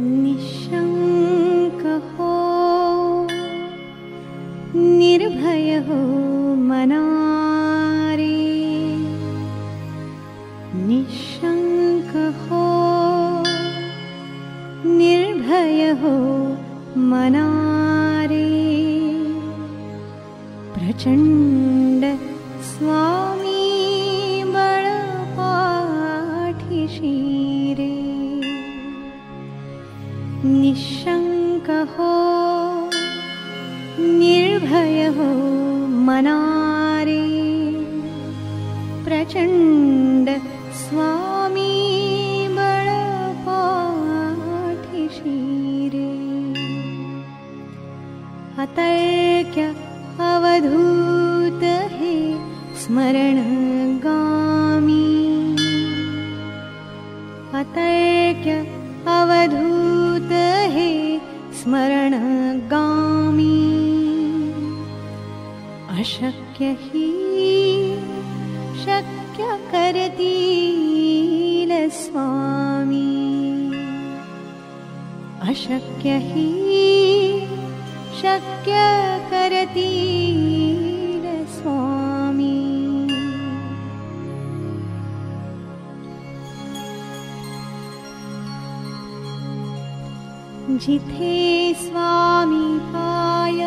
निशङ्क हो निर्भय हो मनारे। निशङ्क निर्भय मनारे। प्रचण्ड स्वामी निशङ्क निर्भय मनारे। प्रचण्ड स्वामी बळपाठिशीरे अतर्क्य अवधूत हे स्मरणगामी। हे स्मरणगामी। अशक्य हि शक्य करतील स्वामी अशक्य हि शक्य करतील जिथे स्वामी पाय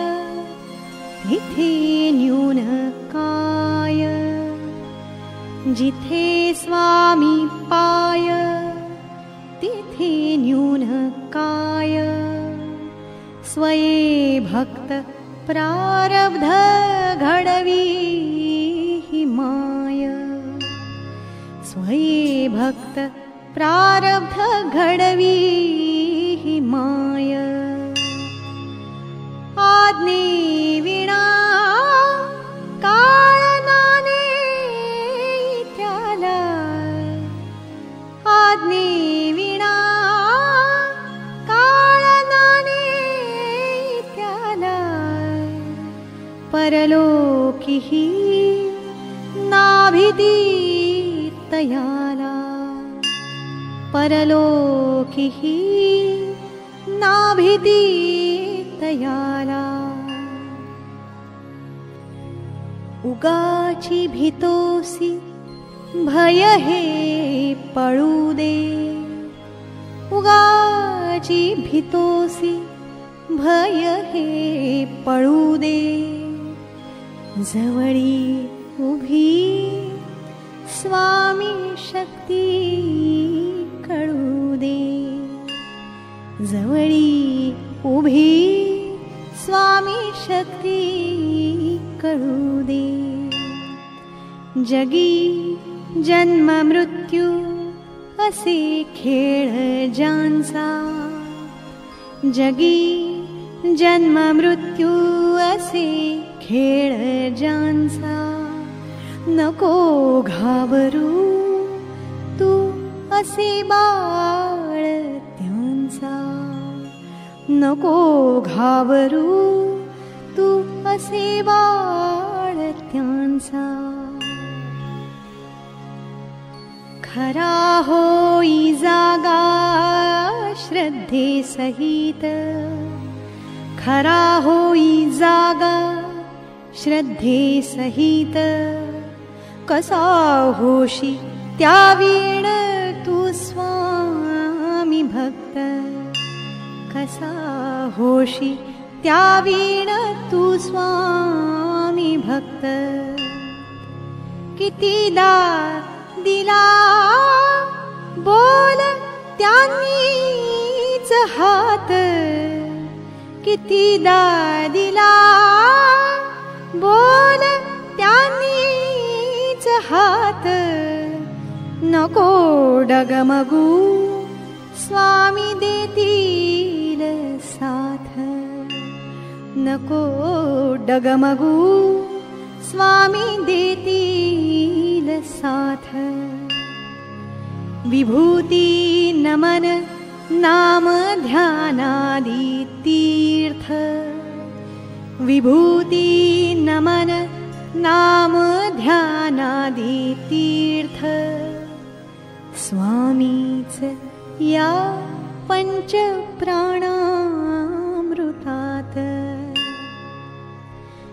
तिथे न्यून काय जिथे स्वामी पाय तिथे न्यून काय स्वये भक्त प्रारब्ध घडवी माय। स्वये भक्त प्रारब्ध घडवी आज्ञे विणा काळनाने त्याला आज्ञे विणा काळनाने त्याला परलोकिही नाभिती तयाला परलोकिही नाभिती तयाला उगाची भीतोसी भय हे पळू दे उगाची भीतोसी भय हे पळू दे जवळी उभी स्वामी शक्ती जवळी उभी स्वामी शक्ती कळू दे. जगी जन्म मृत्यू असे खेळ ज्यांचा. जगी जन्म मृत्यू असे खेळ ज्यांचा. नको घाबरू तू असे बाळ त्यांचा. नको घाबरू तू असे बाळ त्यांचा खरा होई जागा श्रद्धे सहित। खरा होई जागा श्रद्धे सहित। कसा होशी त्या वीण कसा होशी तू स्वामी भक्त. कितीदा दिला बोल त्यांनीच हात. कितीदा दिला बोल त्यांनीच हात. नको डगमगू स्वामी देतील साथ। नको डगमगू स्वामी देतील साथ। विभूती नमन नाम तीर्थ। विभूती नमन नाम ध्यानादि तीर्थ। स्वामीच या पञ्चप्राणामृतात्।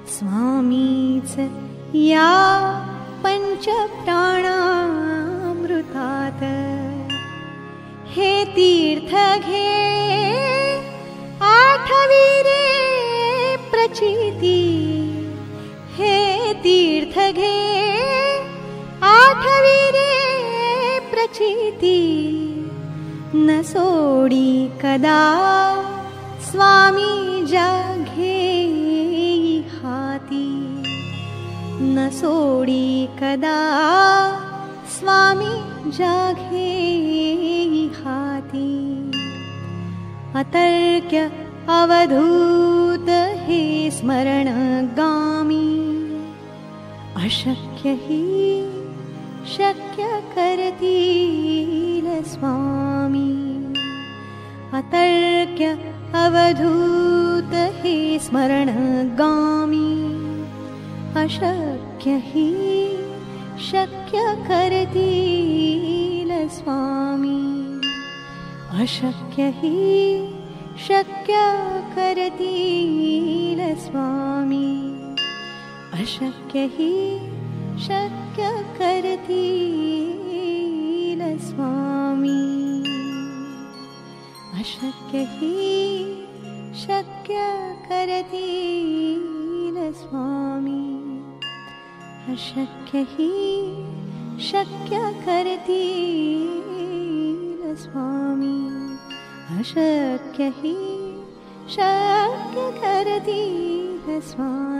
स्वामीच या पञ्चप्राणामृतात्। हे तीर्थघे आठवीरे प्रचिति। हे तीर्थघे आठवीरे प्रचिति न सोडी कदा स्वामी जाघे हाति न सोडी कदा स्वामी जाघे हाति अतर्क्य अवधूत हे स्मरणगामी। अशक्य हि शक्य करतील स्वामी। अतर्क्य अवधूत हे स्मरणगामी। अशक्य हि शक्य करतील स्वामी। अशक्य हि शक्य करतील स्वामी। अशक्य हि शक्य करतील स्वामी। अशक्य हि शक्य करतील स्वामी। अशक्य हि शक्य करतील स्वामी। अशक्य हि शक्य करतील स्वामी